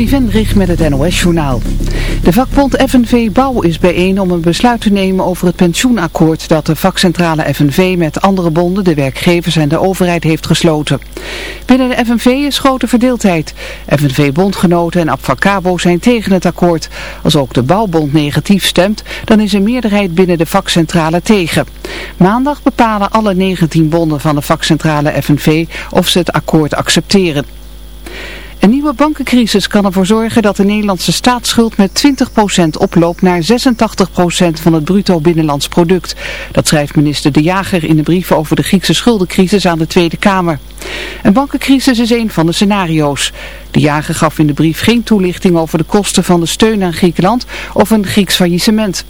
Trudy Vendrich met het NOS-journaal. De vakbond FNV Bouw is bijeen om een besluit te nemen over het pensioenakkoord dat de vakcentrale FNV met andere bonden, de werkgevers en de overheid heeft gesloten. Binnen de FNV is grote verdeeldheid. FNV-bondgenoten en Abfacabo zijn tegen het akkoord. Als ook de Bouwbond negatief stemt, dan is een meerderheid binnen de vakcentrale tegen. Maandag bepalen alle 19 bonden van de vakcentrale FNV of ze het akkoord accepteren. Een nieuwe bankencrisis kan ervoor zorgen dat de Nederlandse staatsschuld met 20% oploopt naar 86% van het bruto binnenlands product. Dat schrijft minister De Jager in de brief over de Griekse schuldencrisis aan de Tweede Kamer. Een bankencrisis is een van de scenario's. De Jager gaf in de brief geen toelichting over de kosten van de steun aan Griekenland of een Grieks faillissement.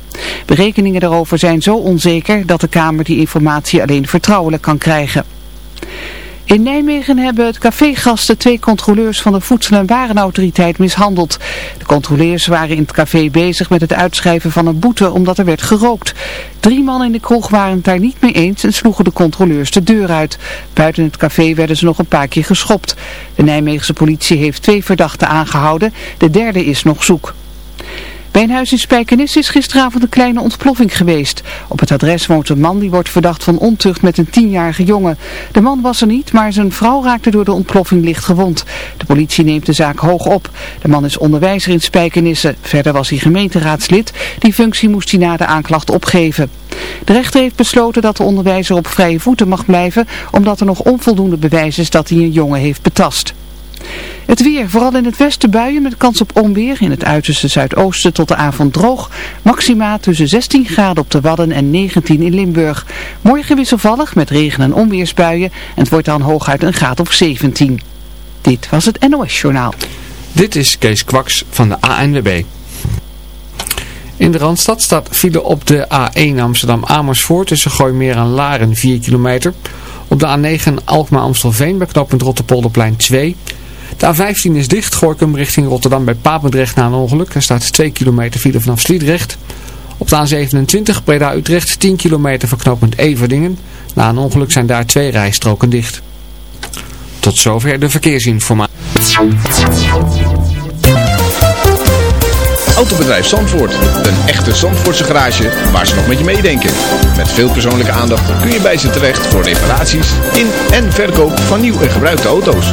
Berekeningen daarover zijn zo onzeker dat de Kamer die informatie alleen vertrouwelijk kan krijgen. In Nijmegen hebben het cafégasten twee controleurs van de Voedsel- en Warenautoriteit mishandeld. De controleurs waren in het café bezig met het uitschrijven van een boete omdat er werd gerookt. Drie mannen in de kroeg waren het daar niet mee eens en sloegen de controleurs de deur uit. Buiten het café werden ze nog een paar keer geschopt. De Nijmeegse politie heeft twee verdachten aangehouden. De derde is nog zoek. Bij een huis in Spijkenis is gisteravond een kleine ontploffing geweest. Op het adres woont een man die wordt verdacht van ontucht met een tienjarige jongen. De man was er niet, maar zijn vrouw raakte door de ontploffing licht gewond. De politie neemt de zaak hoog op. De man is onderwijzer in Spijkenisse. Verder was hij gemeenteraadslid. Die functie moest hij na de aanklacht opgeven. De rechter heeft besloten dat de onderwijzer op vrije voeten mag blijven, omdat er nog onvoldoende bewijs is dat hij een jongen heeft betast. Het weer, vooral in het westen buien met kans op onweer. In het uiterste zuidoosten tot de avond droog. Maxima tussen 16 graden op de Wadden en 19 in Limburg. Morgen wisselvallig met regen- en onweersbuien. En het wordt dan hooguit een graad of 17. Dit was het NOS Journaal. Dit is Kees Kwaks van de ANWB. In de Randstad staat file op de A1 Amsterdam-Amersfoort tussen Gooimeer en Laren 4 kilometer. Op de A9 Alkmaar-Amstelveen bij knooppunt Rotterpolderplein 2 de A15 is dicht, Gorkum richting Rotterdam bij Papendrecht na een ongeluk. Er staat 2 kilometer file vanaf Sliedrecht. Op de A27 Breda-Utrecht 10 kilometer voor knooppunt Everdingen. Na een ongeluk zijn daar twee rijstroken dicht. Tot zover de verkeersinformatie. Autobedrijf Zandvoort. Een echte Zandvoortse garage waar ze nog met je meedenken. Met veel persoonlijke aandacht kun je bij ze terecht voor reparaties in en verkoop van nieuw en gebruikte auto's.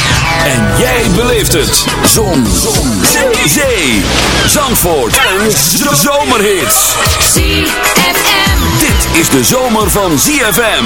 En jij beleeft het. Zon. Zon. Zee. Zee. Zandvoort. En zomerhits. ZFM. Dit is de zomer van ZFM.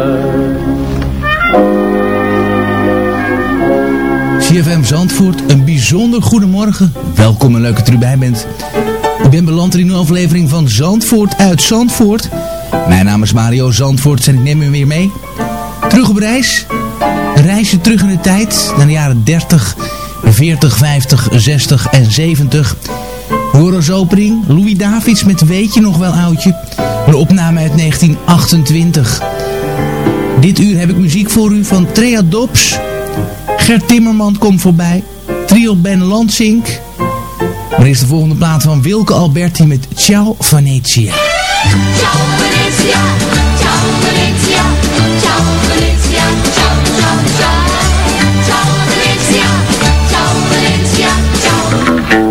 CFM Zandvoort, een bijzonder goedemorgen. Welkom en leuk dat u erbij bent. Ik ben beland in een aflevering van Zandvoort uit Zandvoort. Mijn naam is Mario Zandvoort en ik neem u weer mee. Terug op reis. Reisje terug in de tijd, naar de jaren 30, 40, 50, 60 en 70. Hoor opening Louis Davids met Weet je nog wel oudje? Een opname uit 1928. Dit uur heb ik muziek voor u van Trea Dobbs... Gert Timmerman komt voorbij. Trio Ben Lansink. Maar is de volgende plaat van Wilke Alberti met Ciao Venezia. Ciao Venezia, ciao Venezia, ciao Venezia, ciao ciao ciao. Ciao Venezia, ciao Venezia, ciao.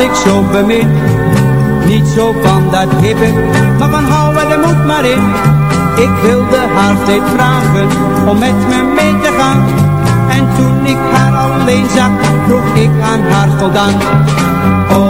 ik zo bemid. Niet zo van dat hippen, maar van houden de moed maar in. Ik wilde haar steeds vragen om met me mee te gaan. En toen ik haar alleen zag, vroeg ik aan haar voldaan. Oh,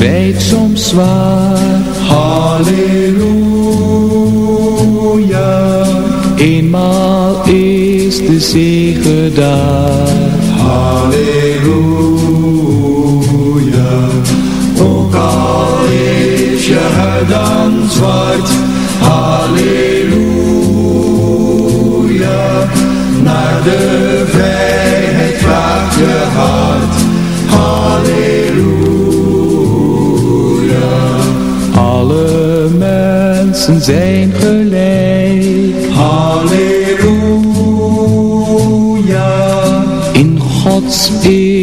Strijd soms zwaar. Halleluja. Eenmaal is de zege daar. Halleluja. Ook al is je huid dan zwart. Halleluja. Naar de vrijheid zijn gelijk. Halleluja. In Gods eeuwig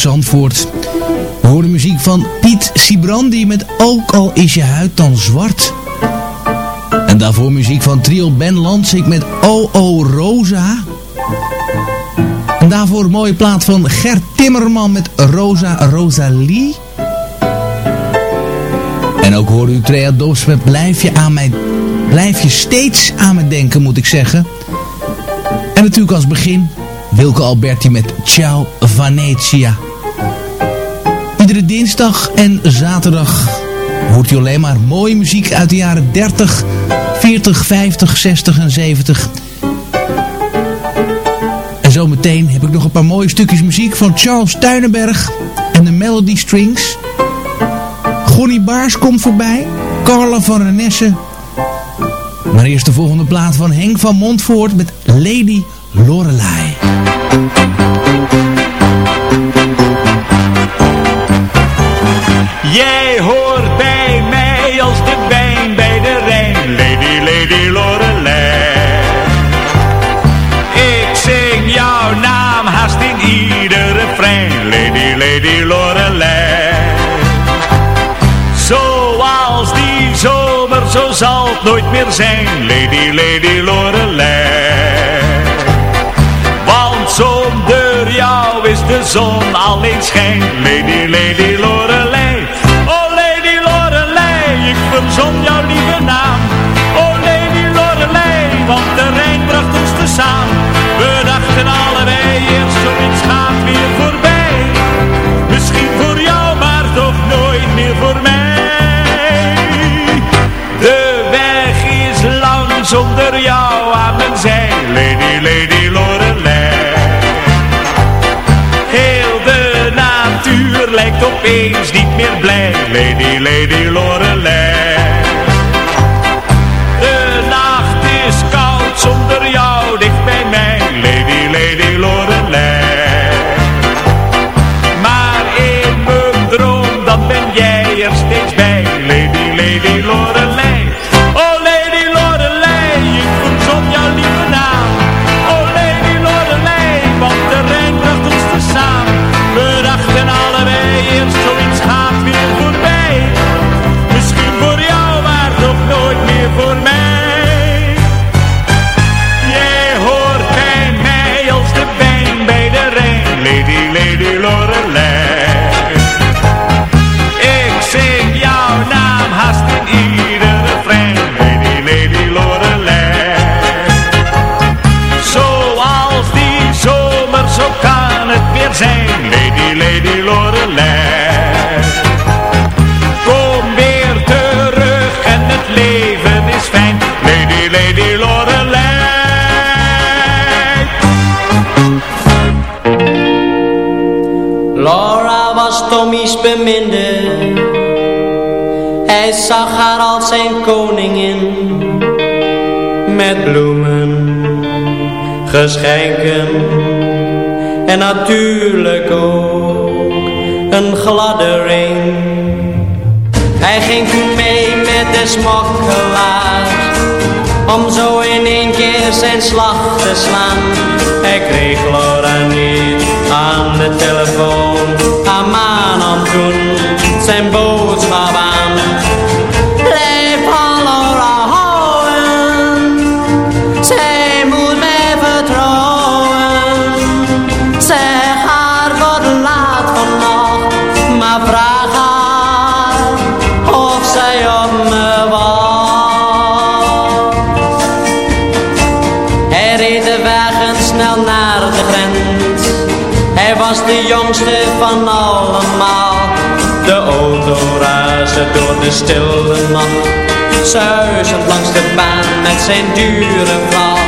Zandvoort. We horen muziek van Piet Sibrandi met Ook al is je huid dan zwart. En daarvoor muziek van trio Ben Lansing met O.O. Rosa. En daarvoor een mooie plaat van Gert Timmerman met Rosa Rosalie. En ook hoorde u Trea met Blijf je, aan mij, blijf je steeds aan me denken moet ik zeggen. En natuurlijk als begin Wilke Alberti met Ciao Venezia. Iedere dinsdag en zaterdag hoort u alleen maar mooie muziek uit de jaren 30, 40, 50, 60 en 70. En zometeen heb ik nog een paar mooie stukjes muziek van Charles Tuinenberg en de Melody Strings. Gonnie Baars komt voorbij, Carla van Renesse maar eerst de volgende plaat van Henk van Montvoort met Lady Lorelei. Meer zijn, Lady, Lady Lorelei. Want zonder jou is de zon alleen schijn, Lady, Lady Lorelei. Oh Lady Lorelei, ik verzon jouw lieve naam. Oh Lady Lorelei, want de Rijn bracht ons te samen. Opeens niet meer blij, Lady, Lady Lorelei. Geschenken en natuurlijk ook een gladde ring. Hij ging mee met de smokkelaar om zo in één keer zijn slag te slaan. Hij kreeg Laura niet aan de telefoon, haar toen zijn boodschap aan. De jongste van allemaal. De auto raasde door de stille nacht. Zuizend langs de baan met zijn dure vlag.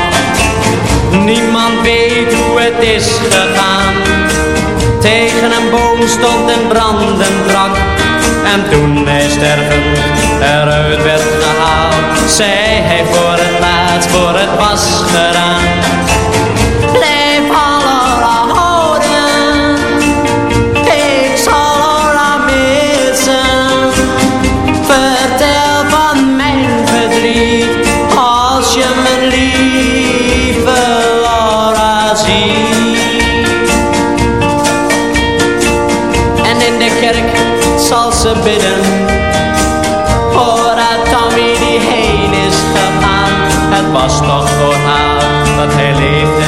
Niemand weet hoe het is gegaan. Tegen een boom stond een brandend brak. En toen hij stervend eruit werd gehaald, zei hij voor het laatst, voor het was gedaan. Zal ze bidden Voor Tommy die heen is gegaan Het was toch voor haar dat hij leeft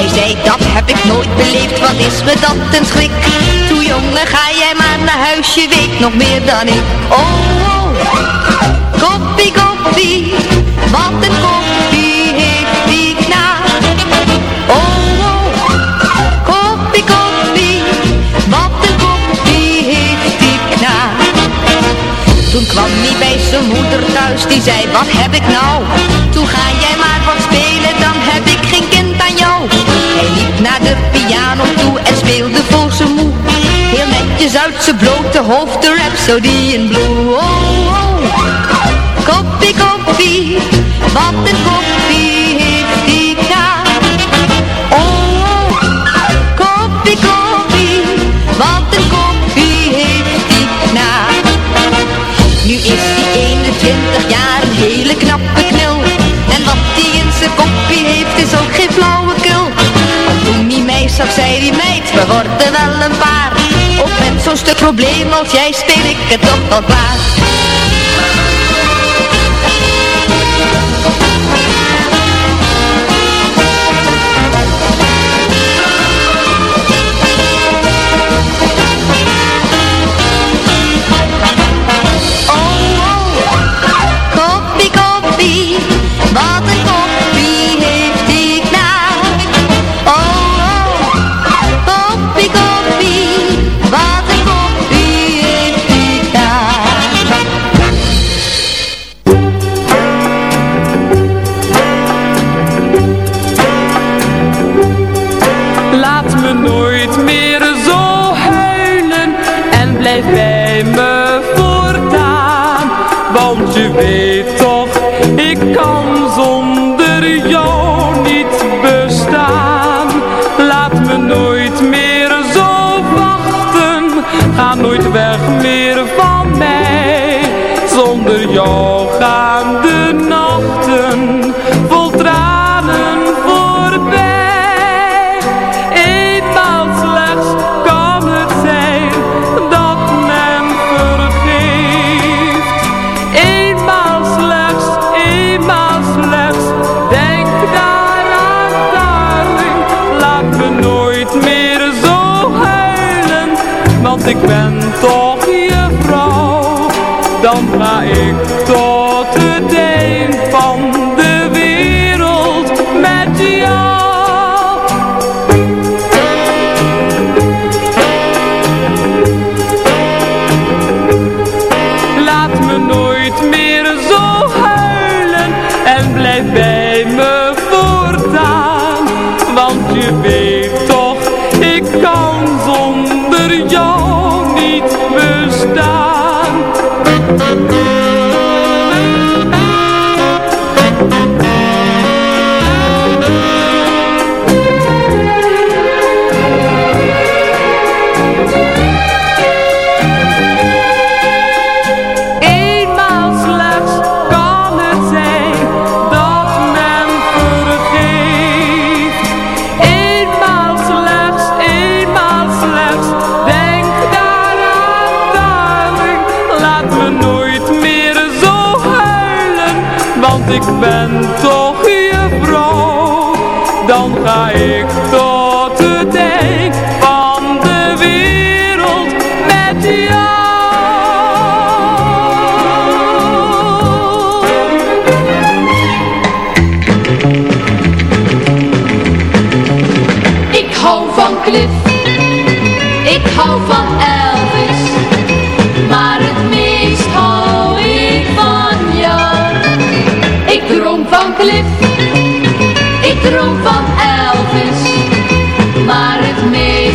Hij zei, dat heb ik nooit beleefd, wat is me dat een schrik. Toe jongen, ga jij maar naar huis, je weet nog meer dan ik. Oh, oh. Koppie, koppie, wat een koppie heeft die knaap. Oh, oh, koppie, koppie, wat een koppie heeft die knaap. Toen kwam hij bij zijn moeder thuis, die zei, wat heb ik nou? Toen ga jij de piano toe en speelde voor zijn moe. Heel netjes uit zijn blote hoofd, de Rhapsody in Blue. Oh, oh, koppie, koppie, wat een koppie heeft die knaap. Oh, oh, koppie, koppie, wat een koppie heeft die knaap. Nu is die 21 jaar een hele knappe knul. En wat die in zijn koppie heeft is ook geen flauwekul. Zag zei die meid, we worden wel een paar. Ook met zo'n stuk probleem als jij speel ik het toch wel klaar.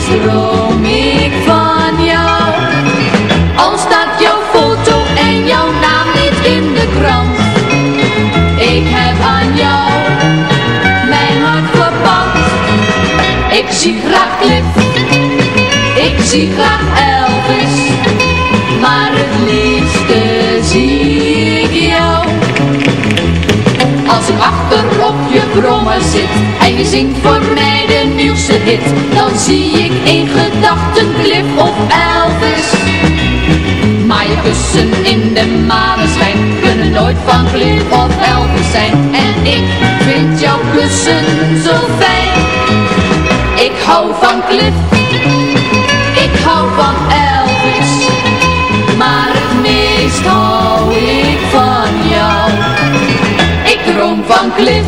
Droom ik van jou. Al staat jouw foto en jouw naam niet in de krant, ik heb aan jou mijn hart verpand. Ik zie graag Cliff, ik zie graag Elvis, brommer zit en je zingt voor mij de nieuwste hit, dan zie ik in gedachten Cliff of Elvis. Maar je kussen in de maneschijn kunnen nooit van Cliff of Elvis zijn. En ik vind jouw kussen zo fijn. Ik hou van Cliff, ik hou van Elvis, maar het meest hou ik van jou. Ik droom van Cliff,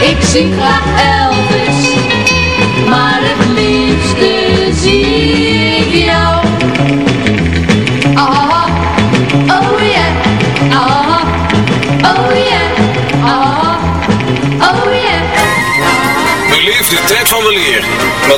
Ik zie graag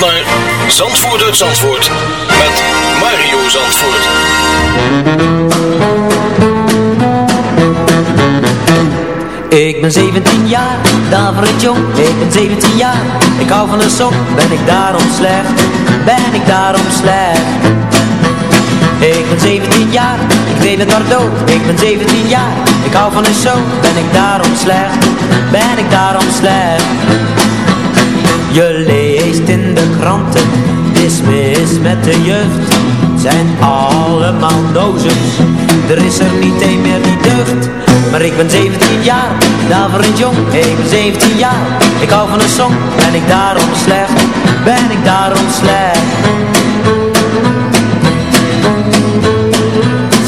naar Zandvoort uit Zandvoort met Mario Zandvoort. Ik ben 17 jaar, daverend jong, ik ben 17 jaar Ik hou van een sok, ben ik daarom slecht, ben ik daarom slecht? Ik ben 17 jaar, ik deed het maar dood. Ik ben 17 jaar, ik hou van een show, ben ik daarom slecht, ben ik daarom slecht Je leest in de kranten, het is mis met de jeugd. Zijn allemaal dozens, er is er niet een meer die deugt maar ik ben 17 jaar, daverend jong, ik ben 17 jaar. Ik hou van een song, ben ik daarom slecht, ben ik daarom slecht.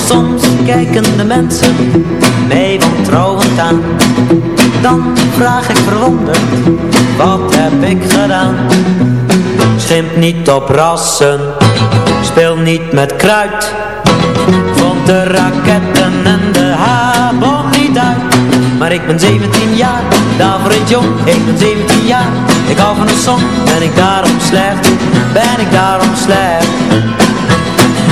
Soms kijken de mensen mij wantrouwend aan Dan vraag ik verwonderd, wat heb ik gedaan? Schimp niet op rassen, speel niet met kruid. Vond de raketten en de habon niet uit. Maar ik ben 17 jaar, daverend jong. Ik ben 17 jaar, ik hou van een song. Ben ik daarom slecht, ben ik daarom slecht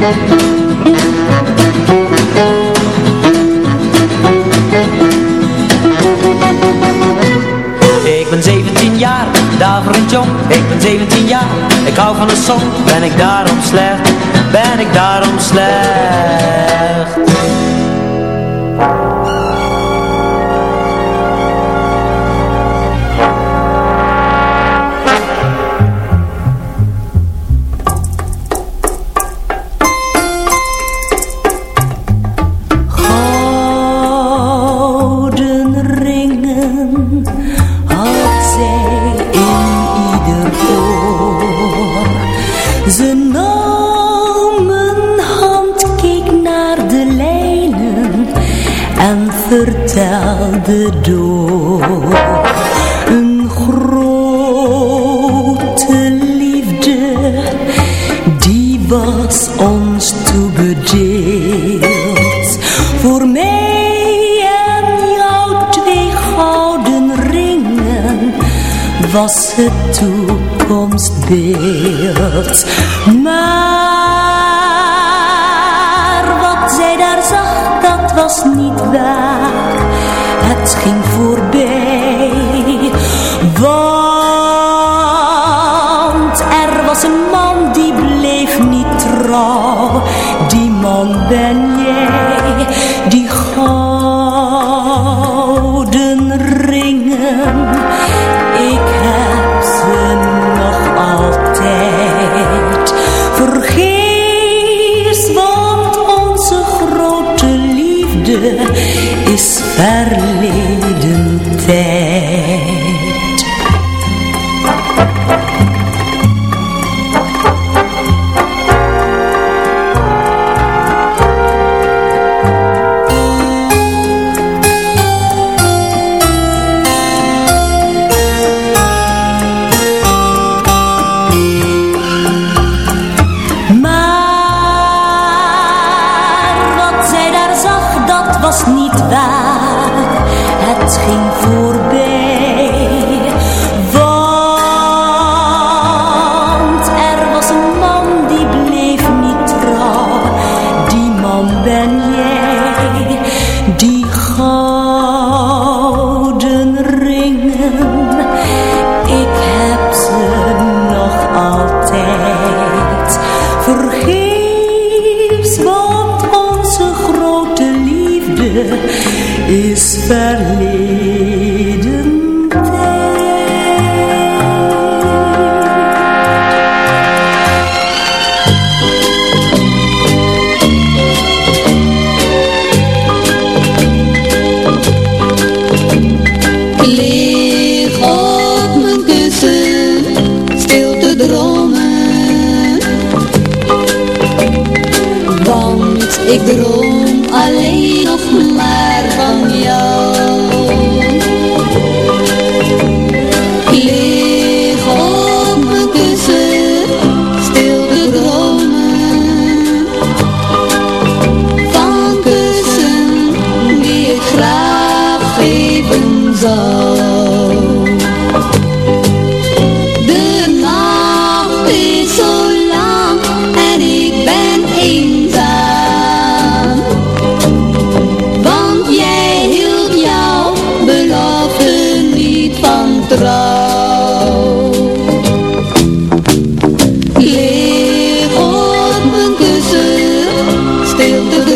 ik ben 17 jaar, daverend jong. Ik ben 17 jaar, ik hou van een song Ben ik daarom slecht, ben ik daarom slecht Een grote liefde, die was ons toebedeeld. Voor mij en jou twee gouden ringen was het toekomstbeeld. Maar wat zij daar zag, dat was niet waar. Het ging voorbij. Want er was een man die bleef niet trouw. Die man ben jij, die gouden ringen. Ik heb ze nog altijd. Vergeefs, is verleden tijd. Stil te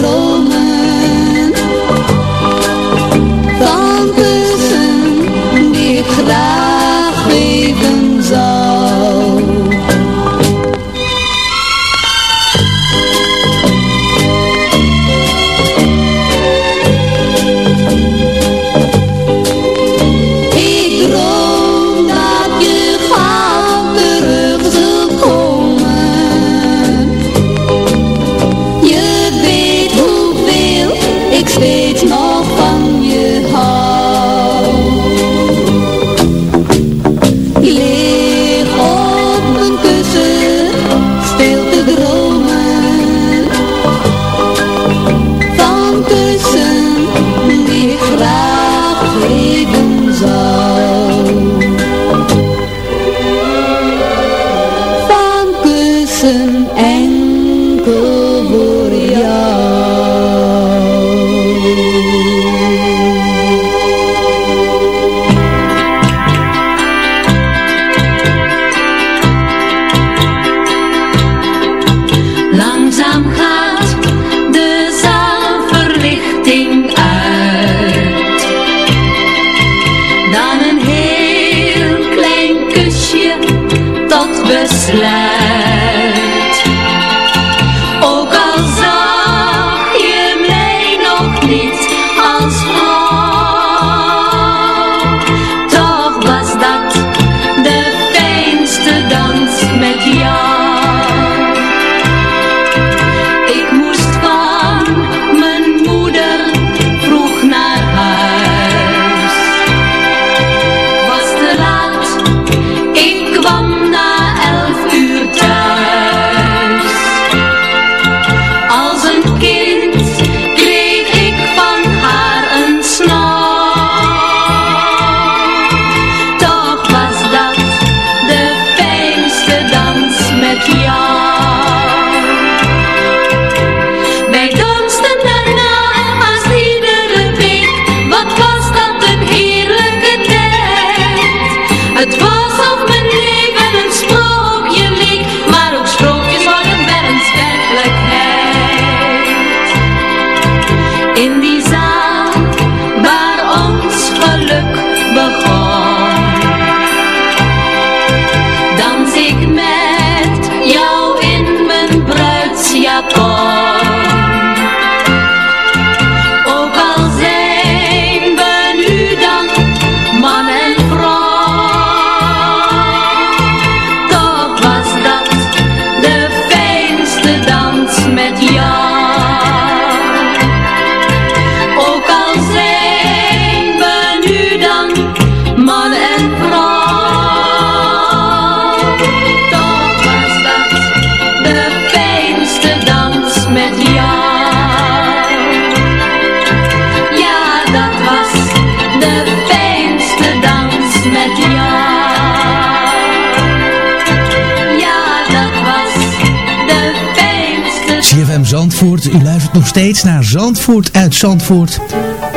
steeds naar Zandvoort uit Zandvoort.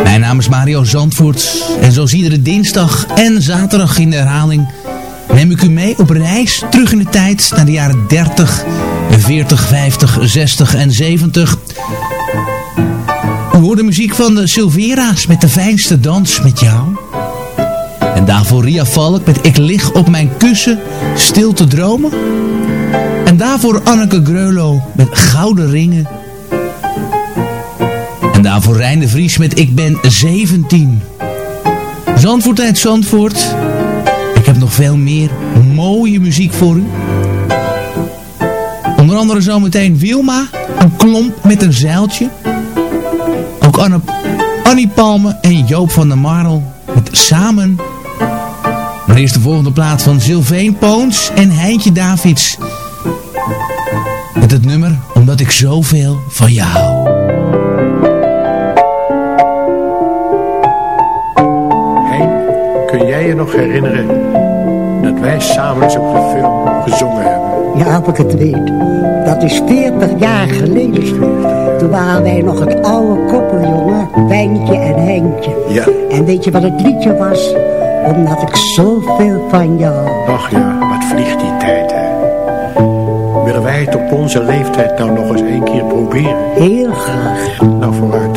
Mijn naam is Mario Zandvoort. En zoals iedere dinsdag en zaterdag in de herhaling... neem ik u mee op reis terug in de tijd naar de jaren 30, 40, 50, 60 en 70... U hoort de muziek van de Silvera's met de fijnste dans met jou. En daarvoor Ria Valk met Ik lig op mijn kussen stil te dromen. En daarvoor Anneke Greulow met Gouden Ringen. Daarvoor Rijn de Vries met Ik ben 17. Zandvoort uit Zandvoort. Ik heb nog veel meer mooie muziek voor u. Onder andere zometeen Wilma, een klomp met een zeiltje. Ook Anne, Annie Palme en Joop van der Marel met Samen. Maar eerst de volgende plaat van Sylveen Poons en Heintje Davids. Met het nummer Omdat ik zoveel van je hou. Nog herinneren dat wij samen eens op de film gezongen hebben? Ja, of ik het weet. Dat is 40 jaar geleden. Toen waren wij nog het oude koppeljongen, Wijntje en Henkje. Ja. En weet je wat het liedje was? Omdat ik zoveel van jou. Ach ja, wat vliegt die tijd, hè? Willen wij het op onze leeftijd nou nog eens één keer proberen? Heel graag. Nou, vooruit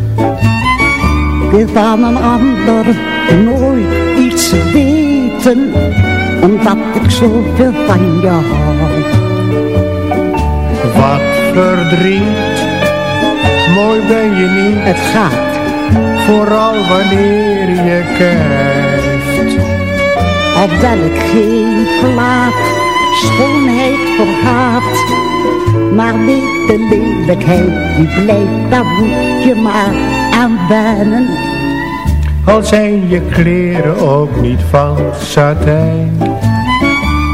Ik wil van een ander nooit iets weten, omdat ik zoveel van je hou. Wat verdriet, mooi ben je niet. Het gaat, Vooral wanneer je kijkt. alhoewel ik geen plaat schoonheid verhaat. Maar weet de lelijkheid die blijft, daar moet je maar Al zijn je kleren ook niet van satijn.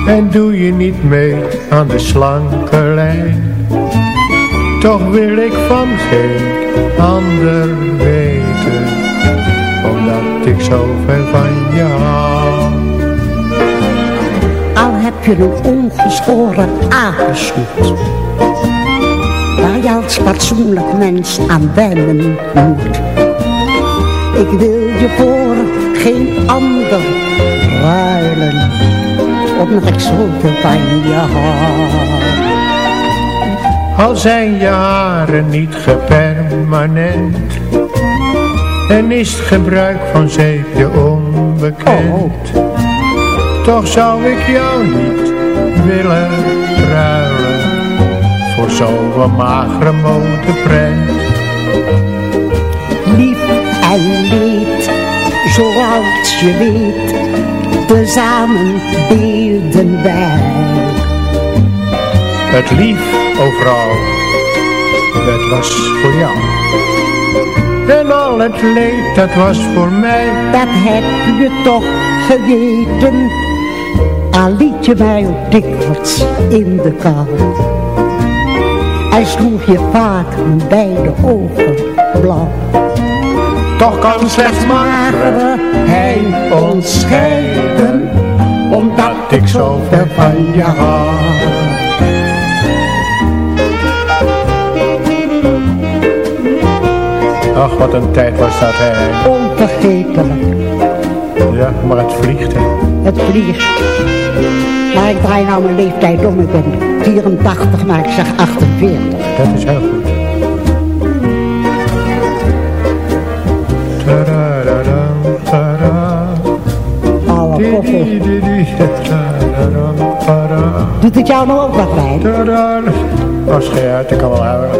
En doe je niet mee aan de slanke lijn. Toch wil ik van geen ander weten. Omdat ik zoveel van je hou. Al heb je een ongeschoren apensoet. Als fatsoenlijk mens aan wennen moet. Ik wil je voor geen ander ruilen. Omdat ik zoveel van je hou. Al zijn je haren niet gepermanent. En is het gebruik van zeepje onbekend. Toch zou ik jou niet willen. Voor zo'n magere motorprent. Lief en leed, zoals je weet, tezamen beelden wij. Het lief, o vrouw, dat was voor jou. En al het leed, dat was voor mij. Dat heb je toch geweten, al liet je mij ook dikwijls in de kou. Hij sloeg je vaak beide ogen blauw. Toch kan slechts magere hij ons scheiden, omdat ik zoveel van je hou. Ach, wat een tijd was dat, hè. Onvergetelijk, Ja, maar het vliegt, hè. het vliegt. Maar ik draai nou mijn leeftijd om. Ik ben 84, maar ik zeg 48. Dat is heel goed. Doet het jou nou ook wat bij? uit, oh, ik kan wel houden.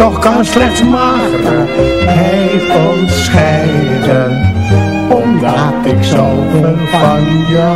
toch kan slechts mager hij ontscheiden. Omdat ik zoveel van je.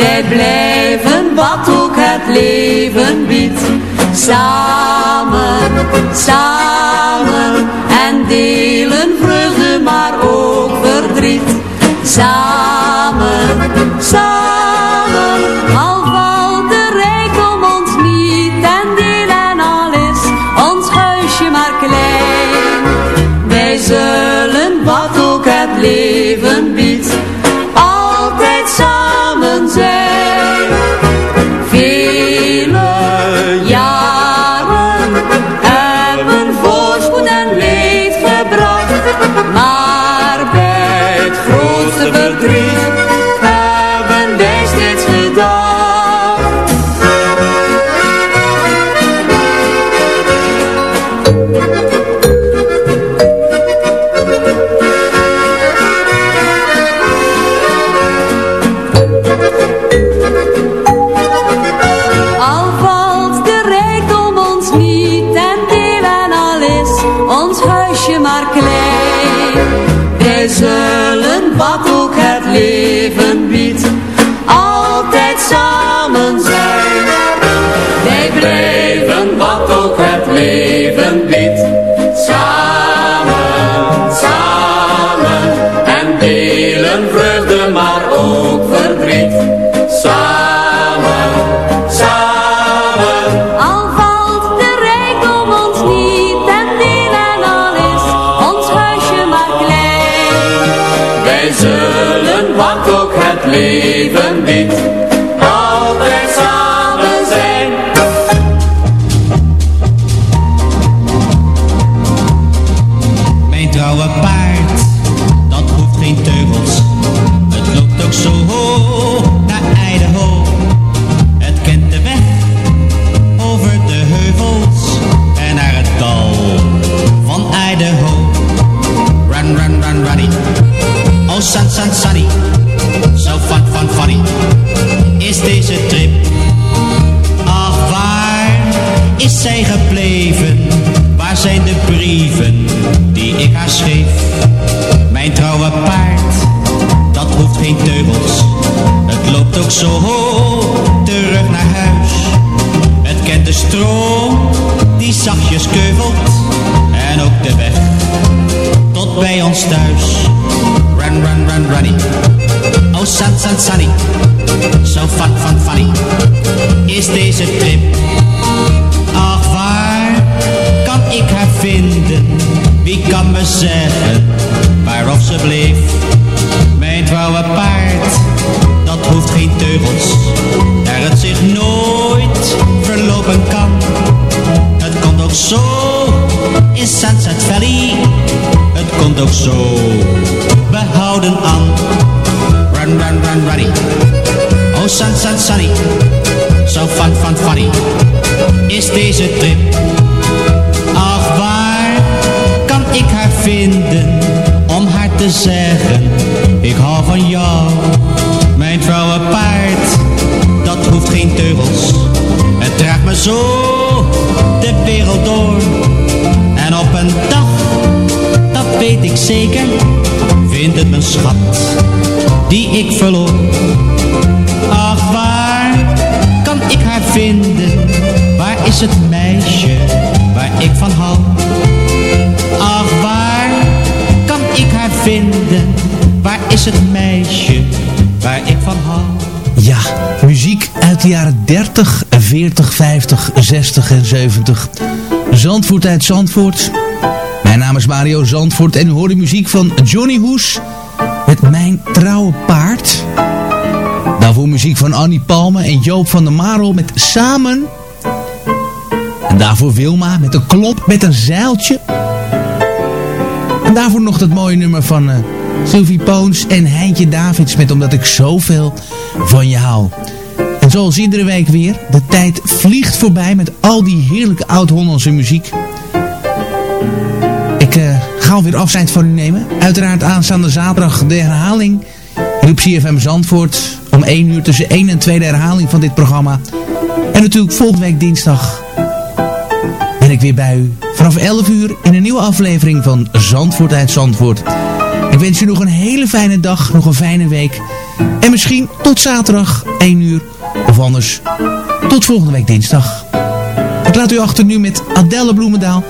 Wij blijven wat ook het leven biedt. Samen, samen en delen vreugde maar ook verdriet. Samen, samen. Leven biedt, weet ik zeker, vindt het mijn schat die ik verloor. Ach, waar kan ik haar vinden? Waar is het meisje waar ik van hou? Ach, waar kan ik haar vinden? Waar is het meisje waar ik van hou? Ja, muziek uit de jaren 30, 40, 50, 60 en 70. Zandvoort uit Zandvoort. Mijn naam is Mario Zandvoort en u de muziek van Johnny Hoes met Mijn Trouwe Paard. Daarvoor muziek van Annie Palme en Joop van der Marel met Samen. En daarvoor Wilma met een klop met een zeiltje. En daarvoor nog dat mooie nummer van eh, Sylvie Poons en Heintje Davids met Omdat ik zoveel van je hou. En zoals iedere week weer, de tijd vliegt voorbij met al die heerlijke oud-Hollandse muziek. Ik eh, ga alweer afscheid van u nemen. Uiteraard aanstaande zaterdag de herhaling hier op CFM Zandvoort. Om 1 uur tussen 1 en 2 de herhaling van dit programma. En natuurlijk volgende week dinsdag ben ik weer bij u. Vanaf 11 uur in een nieuwe aflevering van Zandvoort uit Zandvoort. Ik wens u nog een hele fijne dag, nog een fijne week. En misschien tot zaterdag 1 uur. Of anders tot volgende week dinsdag. Ik laat u achter nu met Adelle Bloemendaal.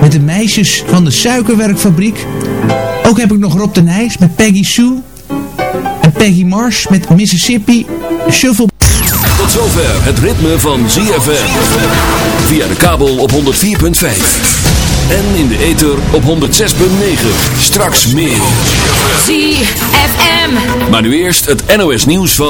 Met de meisjes van de suikerwerkfabriek. Ook heb ik nog Rob de Nijs met Peggy Sue. En Peggy Marsh met Mississippi Shuffle. Tot zover het ritme van ZFM. Via de kabel op 104.5. En in de ether op 106.9. Straks meer. ZFM. Maar nu eerst het NOS nieuws van...